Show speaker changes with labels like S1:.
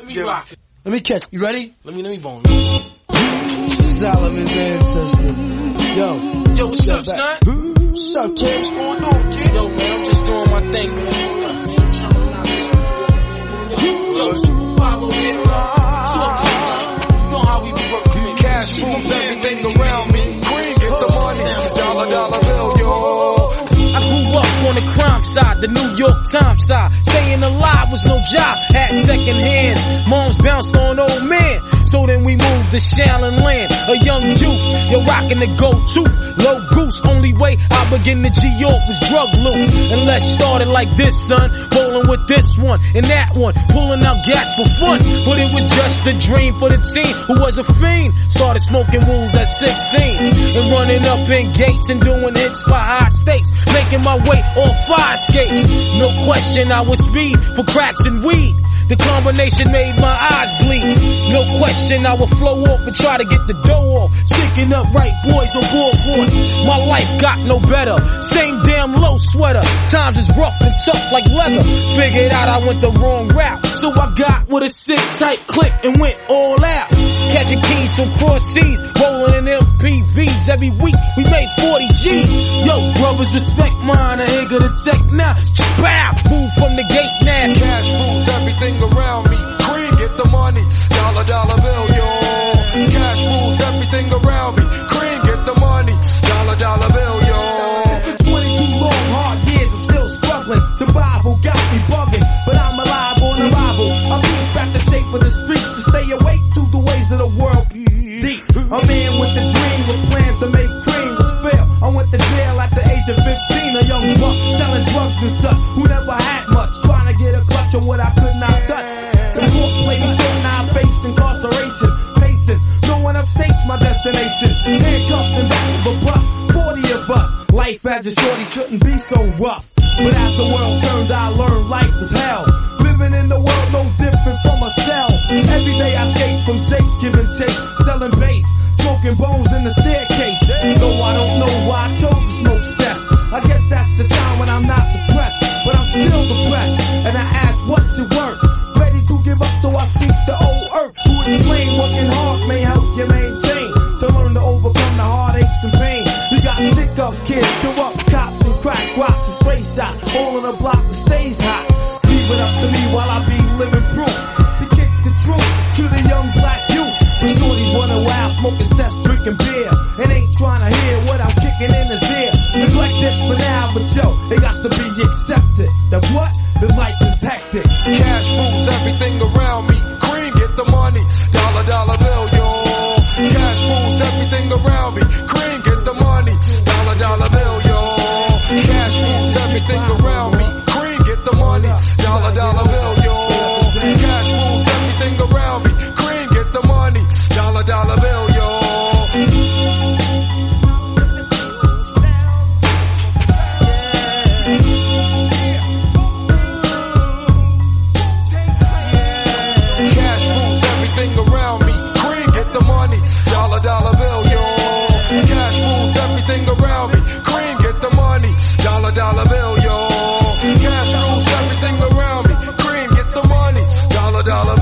S1: Let me rock it.
S2: Let me catch. You ready?
S1: Let me let me bone.
S2: Solomon's ancestor. Yo.
S1: Yo, what's up, son?
S2: What's up, kid?
S1: What's going on, kid? Yo, man, I'm just doing my thing, man. Yo,
S3: on the crime side, the New York Times side. Staying alive was no job, at second hands. Moms bounced on old man. So then we moved to Shallon Land, a young youth. You're rocking the go-to, low goose. Only way I begin to G-York was drug loot. And let's start it like this, son. Rolling with this one and that one, pulling out gats for fun. But it was just a dream for the team who was a fiend. Started smoking rules at 16 and running up in gates and doing hits for high stakes. Making my way on fire skates. No question I was speed for cracks and weed. The combination made my eyes bleed. No question I would flow off and try to get the dough off. Sticking up right boys on board. My life got no better. Same damn low sweater. Times is rough and tough like leather. Figured out I went the wrong route. So I got with a sick tight click and went all out. Catching keys from cross seas, rolling in MPVs every week. We made 40 G's. Yo, brothers, respect mine. I ain't gonna take now. Bow, move from the gate now.
S4: Cash
S5: and who never had much, trying to get a clutch on what I could not touch. Short, now I face incarceration. Pacing, no one upstates my destination. Handcuffed in back of a bus, 40 of us. Life as a shorty shouldn't be so rough. But as the world turned, I learned life was hell. Living in the world no different from a cell. Every day I skate from Jake's giving chase, selling bass, smoking bones in the staircase. Up kids, corrupt cops and crack rocks and spray shots. All in the block that stays hot. Leave it up to me while I be living proof. To kick the truth to the young black youth. When shorties running wild, smoking cess, drinking beer. And ain't trying to hear what I'm kicking in his ear. Neglected for now, but yo, it got to be accepted. That what? The life is hectic.
S4: Cash moves everything around me. Queen get the money. Dollar dollar Dollar.